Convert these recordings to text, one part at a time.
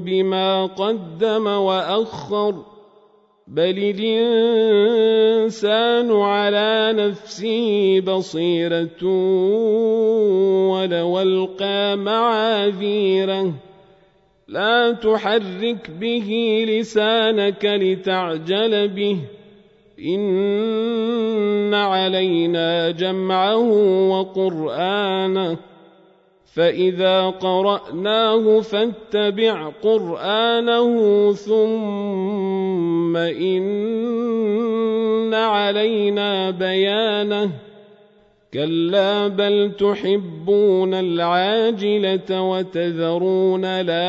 بما قدم وأخر بل الإنسان على نفسه بصيرة ولو ألقى معاذيره. لا تحرك به لسانك لتعجل به. إن علينا جمعه وقرآنه. فإذا قرأناه فاتبع قرآنه ثم إن علينا بيانه كلا بل تحبون العاجلة وتذرون الآخرة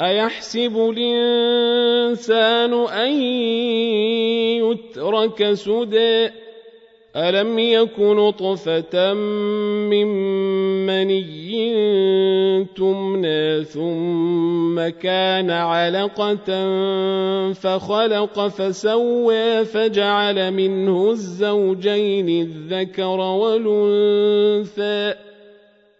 أيحسب الإنسان أن يترك سدى؟ ألم يك نطفة من مني تمنى ثم كان علقة فخلق فسوى فجعل منه الزوجين الذكر والأنثى؟